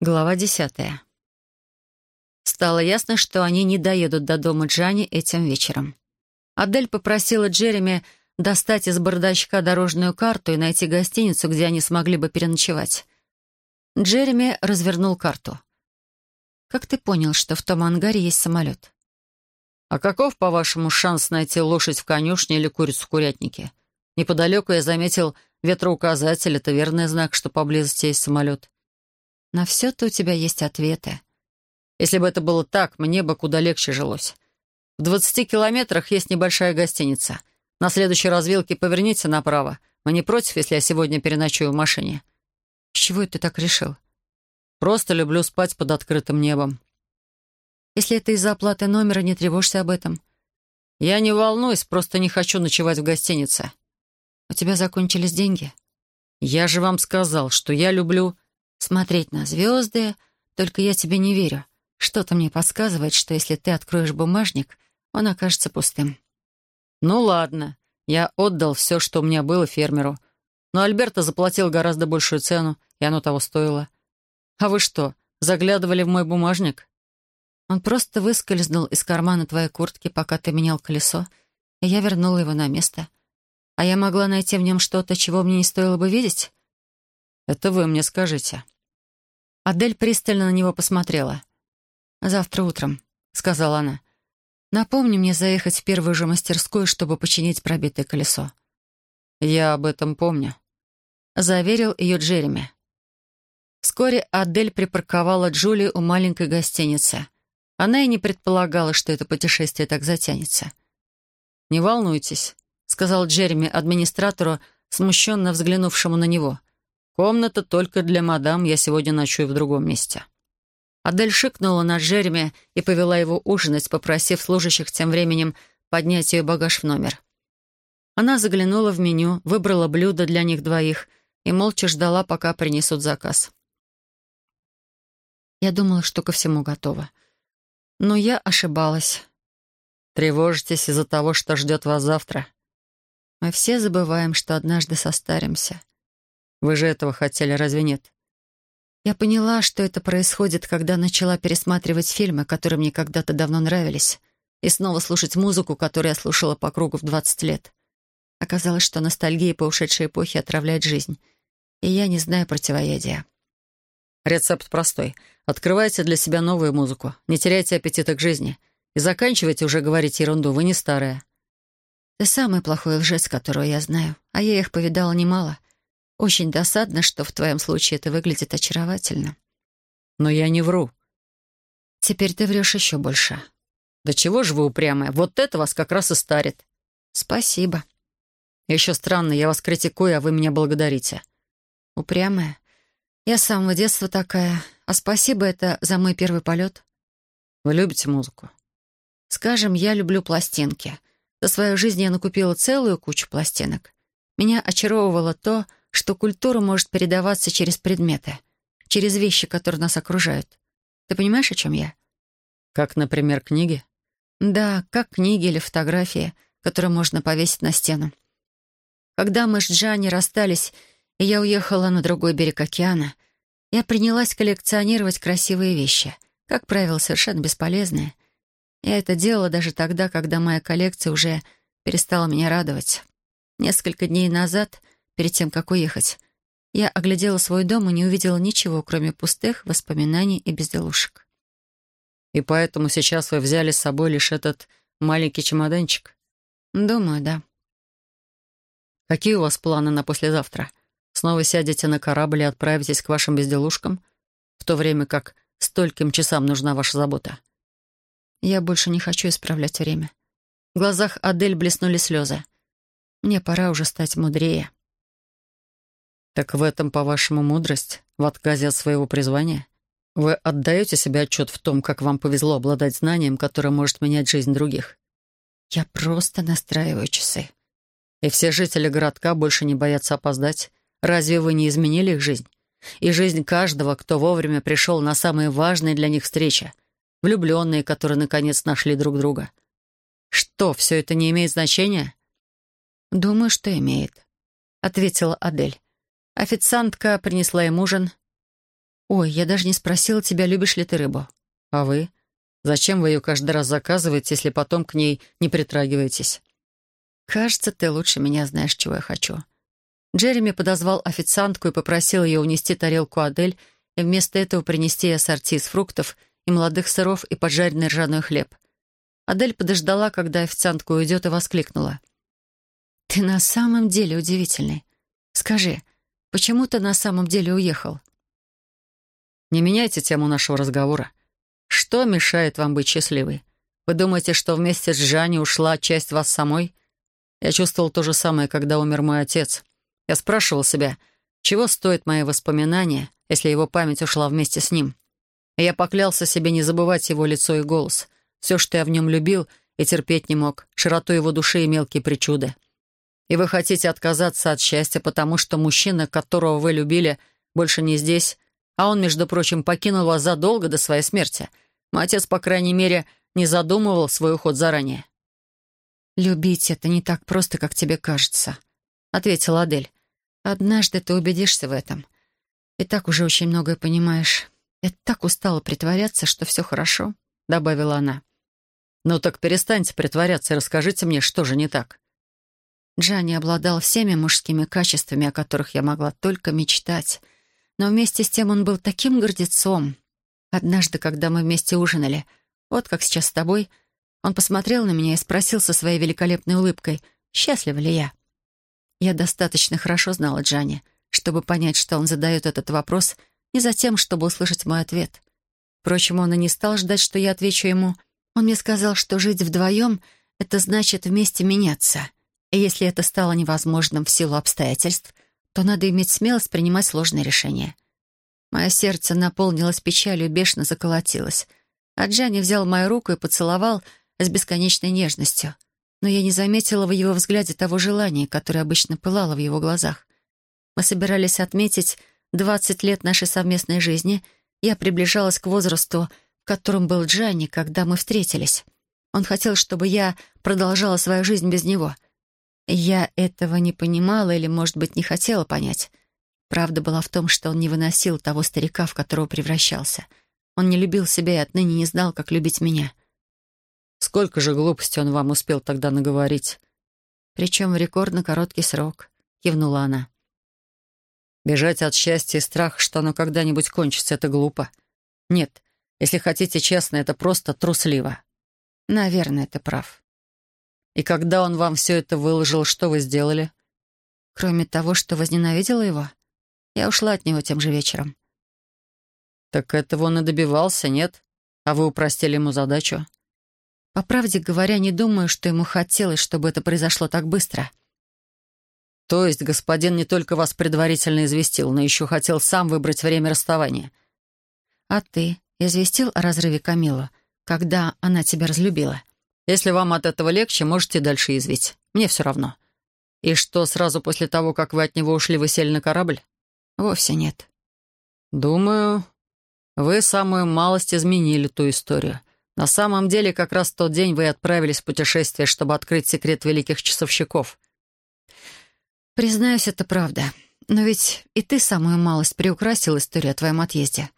Глава десятая. Стало ясно, что они не доедут до дома Джани этим вечером. Адель попросила Джереми достать из бардачка дорожную карту и найти гостиницу, где они смогли бы переночевать. Джереми развернул карту. «Как ты понял, что в том ангаре есть самолет?» «А каков, по-вашему, шанс найти лошадь в конюшне или курицу в курятнике? Неподалеку я заметил ветроуказатель. Это верный знак, что поблизости есть самолет». На все-то у тебя есть ответы. Если бы это было так, мне бы куда легче жилось. В двадцати километрах есть небольшая гостиница. На следующей развилке поверните направо. Мы не против, если я сегодня переночую в машине. С чего ты так решил? Просто люблю спать под открытым небом. Если это из-за оплаты номера, не тревожься об этом. Я не волнуюсь, просто не хочу ночевать в гостинице. У тебя закончились деньги? Я же вам сказал, что я люблю смотреть на звезды, только я тебе не верю. Что-то мне подсказывает, что если ты откроешь бумажник, он окажется пустым». «Ну ладно, я отдал все, что у меня было фермеру. Но Альберто заплатил гораздо большую цену, и оно того стоило. А вы что, заглядывали в мой бумажник?» Он просто выскользнул из кармана твоей куртки, пока ты менял колесо, и я вернула его на место. А я могла найти в нем что-то, чего мне не стоило бы видеть? Это вы мне скажите. Адель пристально на него посмотрела. «Завтра утром», — сказала она. «Напомни мне заехать в первую же мастерскую, чтобы починить пробитое колесо». «Я об этом помню», — заверил ее Джереми. Вскоре Адель припарковала Джули у маленькой гостиницы. Она и не предполагала, что это путешествие так затянется. «Не волнуйтесь», — сказал Джереми администратору, смущенно взглянувшему на него. Комната только для мадам, я сегодня ночую в другом месте». Адель шикнула на Джереми и повела его ужинать, попросив служащих тем временем поднять ее багаж в номер. Она заглянула в меню, выбрала блюдо для них двоих и молча ждала, пока принесут заказ. Я думала, что ко всему готова. Но я ошибалась. «Тревожитесь из-за того, что ждет вас завтра?» «Мы все забываем, что однажды состаримся. Вы же этого хотели, разве нет? Я поняла, что это происходит, когда начала пересматривать фильмы, которые мне когда-то давно нравились, и снова слушать музыку, которую я слушала по кругу в 20 лет. Оказалось, что ностальгия по ушедшей эпохе отравляет жизнь, и я не знаю противоядия. Рецепт простой. Открывайте для себя новую музыку, не теряйте аппетита к жизни и заканчивайте уже говорить ерунду, вы не старая. Ты самый плохой лжец, которого я знаю, а я их повидала немало — очень досадно, что в твоем случае это выглядит очаровательно. Но я не вру. Теперь ты врешь еще больше. Да чего же вы упрямая? Вот это вас как раз и старит. Спасибо. Еще странно, я вас критикую, а вы меня благодарите. Упрямая? Я с самого детства такая. А спасибо это за мой первый полет. Вы любите музыку? Скажем, я люблю пластинки. За свою жизнь я накупила целую кучу пластинок. Меня очаровывало то, что культура может передаваться через предметы, через вещи, которые нас окружают. Ты понимаешь, о чем я? Как, например, книги? Да, как книги или фотографии, которые можно повесить на стену. Когда мы с Джанни расстались, и я уехала на другой берег океана, я принялась коллекционировать красивые вещи, как правило, совершенно бесполезные. Я это делала даже тогда, когда моя коллекция уже перестала меня радовать. Несколько дней назад перед тем, как уехать. Я оглядела свой дом и не увидела ничего, кроме пустых воспоминаний и безделушек. «И поэтому сейчас вы взяли с собой лишь этот маленький чемоданчик?» «Думаю, да». «Какие у вас планы на послезавтра? Снова сядете на корабль и отправитесь к вашим безделушкам, в то время как стольким часам нужна ваша забота?» «Я больше не хочу исправлять время». В глазах Адель блеснули слезы. «Мне пора уже стать мудрее». «Так в этом, по-вашему, мудрость? В отказе от своего призвания? Вы отдаете себе отчет в том, как вам повезло обладать знанием, которое может менять жизнь других?» «Я просто настраиваю часы». «И все жители городка больше не боятся опоздать? Разве вы не изменили их жизнь? И жизнь каждого, кто вовремя пришел на самые важные для них встречи? Влюбленные, которые наконец нашли друг друга? Что, все это не имеет значения?» «Думаю, что имеет», — ответила Адель. Официантка принесла им ужин. «Ой, я даже не спросила тебя, любишь ли ты рыбу». «А вы? Зачем вы ее каждый раз заказываете, если потом к ней не притрагиваетесь?» «Кажется, ты лучше меня знаешь, чего я хочу». Джереми подозвал официантку и попросил ее унести тарелку Адель и вместо этого принести ассорти из фруктов и молодых сыров и поджаренный ржаной хлеб. Адель подождала, когда официантка уйдет, и воскликнула. «Ты на самом деле удивительный. Скажи, почему ты на самом деле уехал?» «Не меняйте тему нашего разговора. Что мешает вам быть счастливой? Вы думаете, что вместе с Жанни ушла часть вас самой? Я чувствовал то же самое, когда умер мой отец. Я спрашивал себя, чего стоят мои воспоминания, если его память ушла вместе с ним? И я поклялся себе не забывать его лицо и голос, все, что я в нем любил и терпеть не мог, широту его души и мелкие причуды. И вы хотите отказаться от счастья, потому что мужчина, которого вы любили, больше не здесь, а он, между прочим, покинул вас задолго до своей смерти. Мой отец, по крайней мере, не задумывал свой уход заранее. «Любить — это не так просто, как тебе кажется», — ответила Адель. «Однажды ты убедишься в этом. И так уже очень многое понимаешь. Я так устала притворяться, что все хорошо», — добавила она. «Ну так перестаньте притворяться и расскажите мне, что же не так». Джанни обладал всеми мужскими качествами, о которых я могла только мечтать. Но вместе с тем он был таким гордецом. Однажды, когда мы вместе ужинали, вот как сейчас с тобой — он посмотрел на меня и спросил со своей великолепной улыбкой, счастлива ли я. Я достаточно хорошо знала Джани, чтобы понять, что он задает этот вопрос не за тем, чтобы услышать мой ответ. Впрочем, он и не стал ждать, что я отвечу ему. Он мне сказал, что жить вдвоем — это значит вместе меняться. Если это стало невозможным в силу обстоятельств, то надо иметь смелость принимать сложные решения. Мое сердце наполнилось печалью бешено заколотилось. А Джани взял мою руку и поцеловал — с бесконечной нежностью, но я не заметила в его взгляде того желания, которое обычно пылало в его глазах. Мы собирались отметить 20 лет нашей совместной жизни. Я приближалась к возрасту, в котором был Джанни, когда мы встретились. Он хотел, чтобы я продолжала свою жизнь без него. Я этого не понимала или, может быть, не хотела понять. Правда была в том, что он не выносил того старика, в которого превращался. Он не любил себя и отныне не знал, как любить меня. Сколько же глупостей он вам успел тогда наговорить?» «Причем в рекордно короткий срок», — кивнула она. «Бежать от счастья и страха, что оно когда-нибудь кончится, это глупо. Нет, если хотите честно, это просто трусливо». «Наверное, ты прав». «И когда он вам все это выложил, что вы сделали?» «Кроме того, что возненавидела его, я ушла от него тем же вечером». «Так этого он и добивался, нет? А вы упростили ему задачу?» По правде говоря, не думаю, что ему хотелось, чтобы это произошло так быстро. То есть господин не только вас предварительно известил, но еще хотел сам выбрать время расставания. А ты известил о разрыве Камила, когда она тебя разлюбила? Если вам от этого легче, можете дальше извить. Мне все равно. И что, сразу после того, как вы от него ушли, вы сели на корабль? Вовсе нет. Думаю, вы самую малость изменили ту историю. На самом деле, как раз в тот день вы отправились в путешествие, чтобы открыть секрет великих часовщиков. Признаюсь, это правда. Но ведь и ты самую малость приукрасил историю о твоем отъезде.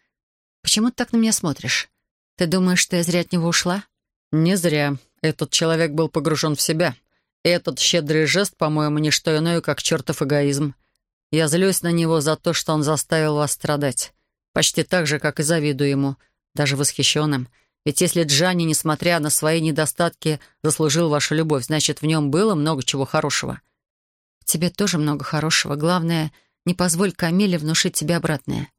Почему ты так на меня смотришь? Ты думаешь, что я зря от него ушла? Не зря. Этот человек был погружен в себя. Этот щедрый жест, по-моему, не что иное, как чертов эгоизм. Я злюсь на него за то, что он заставил вас страдать. Почти так же, как и завидую ему, даже восхищенным — ведь если Джанни, несмотря на свои недостатки, заслужил вашу любовь, значит, в нем было много чего хорошего. Тебе тоже много хорошего. Главное, не позволь Камиле внушить тебе обратное.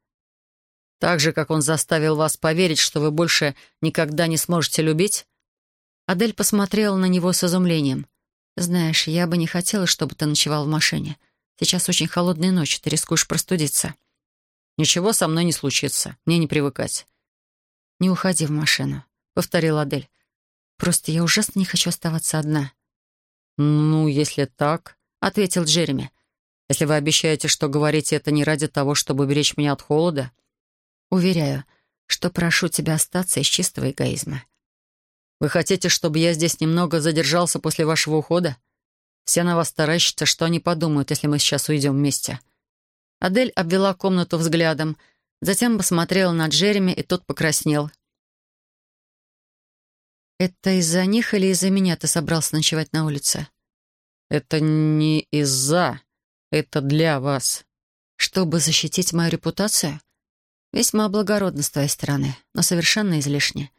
Так же, как он заставил вас поверить, что вы больше никогда не сможете любить? Адель посмотрела на него с изумлением. «Знаешь, я бы не хотела, чтобы ты ночевал в машине. Сейчас очень холодная ночь, ты рискуешь простудиться». «Ничего со мной не случится. Мне не привыкать. «Не уходи в машину», — повторила Адель. «Просто я ужасно не хочу оставаться одна». «Ну, если так», — ответил Джереми. «Если вы обещаете, что говорите это не ради того, чтобы уберечь меня от холода?» «Уверяю, что прошу тебя остаться из чистого эгоизма». «Вы хотите, чтобы я здесь немного задержался после вашего ухода? Все на вас таращатся, что они подумают, если мы сейчас уйдем вместе». Адель обвела комнату взглядом — Затем посмотрела на Джереми, и тот покраснел. «Это из-за них или из-за меня ты собрался ночевать на улице?» «Это не из-за. Это для вас». «Чтобы защитить мою репутацию?» «Весьма благородно с твоей стороны, но совершенно излишне.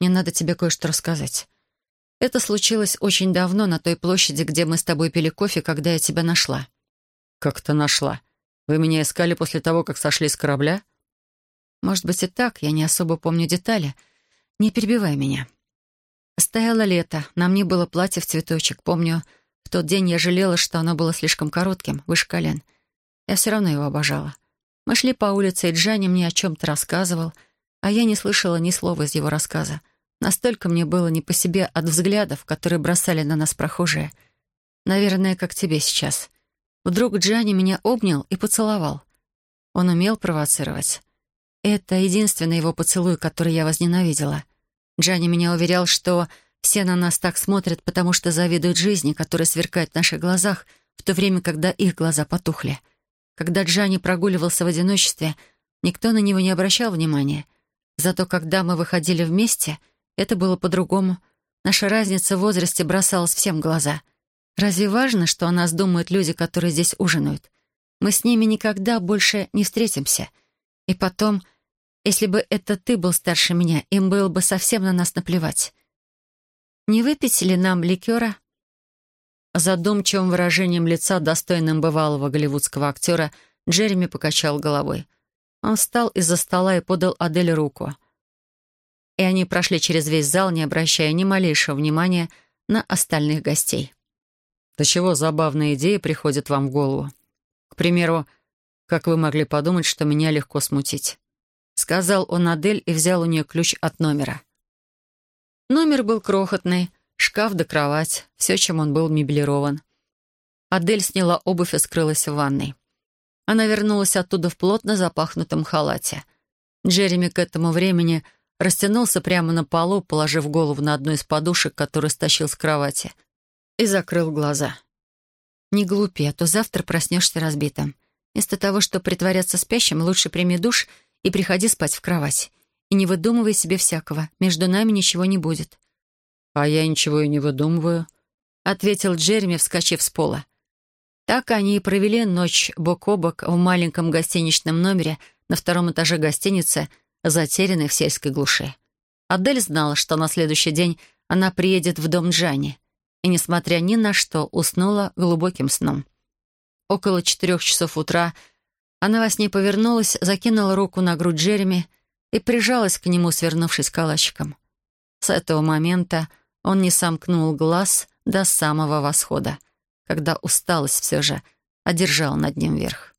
Мне надо тебе кое-что рассказать. Это случилось очень давно на той площади, где мы с тобой пили кофе, когда я тебя нашла». «Как то нашла? Вы меня искали после того, как сошли с корабля?» Может быть и так, я не особо помню детали. Не перебивай меня. Стояло лето, на мне было платье в цветочек. Помню, в тот день я жалела, что оно было слишком коротким, выше колен. Я все равно его обожала. Мы шли по улице, и Джанни мне о чем-то рассказывал, а я не слышала ни слова из его рассказа. Настолько мне было не по себе от взглядов, которые бросали на нас прохожие. Наверное, как тебе сейчас. Вдруг Джанни меня обнял и поцеловал. Он умел провоцировать. Это единственный его поцелуй, который я возненавидела. Джанни меня уверял, что все на нас так смотрят, потому что завидуют жизни, которая сверкает в наших глазах, в то время, когда их глаза потухли. Когда Джанни прогуливался в одиночестве, никто на него не обращал внимания. Зато когда мы выходили вместе, это было по-другому. Наша разница в возрасте бросалась всем в глаза. Разве важно, что о нас думают люди, которые здесь ужинают? Мы с ними никогда больше не встретимся. И потом если бы это ты был старше меня, им было бы совсем на нас наплевать. Не выпить ли нам ликера?» Задумчивым выражением лица, достойным бывалого голливудского актера, Джереми покачал головой. Он встал из-за стола и подал Адель руку. И они прошли через весь зал, не обращая ни малейшего внимания на остальных гостей. «До чего забавные идеи приходят вам в голову? К примеру, как вы могли подумать, что меня легко смутить?» — сказал он Адель и взял у нее ключ от номера. Номер был крохотный, шкаф да кровать, все, чем он был меблирован. Адель сняла обувь и скрылась в ванной. Она вернулась оттуда в плотно запахнутом халате. Джереми к этому времени растянулся прямо на полу, положив голову на одну из подушек, которую стащил с кровати, и закрыл глаза. «Не глупи, а то завтра проснешься разбитым. Вместо того, чтобы притворяться спящим, лучше прими душ — и приходи спать в кровать. И не выдумывай себе всякого. Между нами ничего не будет». «А я ничего и не выдумываю», — ответил Джереми, вскочив с пола. Так они и провели ночь бок о бок в маленьком гостиничном номере на втором этаже гостиницы, затерянной в сельской глуши. Адель знала, что на следующий день она приедет в дом Джани, и, несмотря ни на что, уснула глубоким сном. Около четырех часов утра — она во сне повернулась, закинула руку на грудь Джереми и прижалась к нему, свернувшись калачиком. С этого момента он не сомкнул глаз до самого восхода, когда усталость все же одержала над ним верх.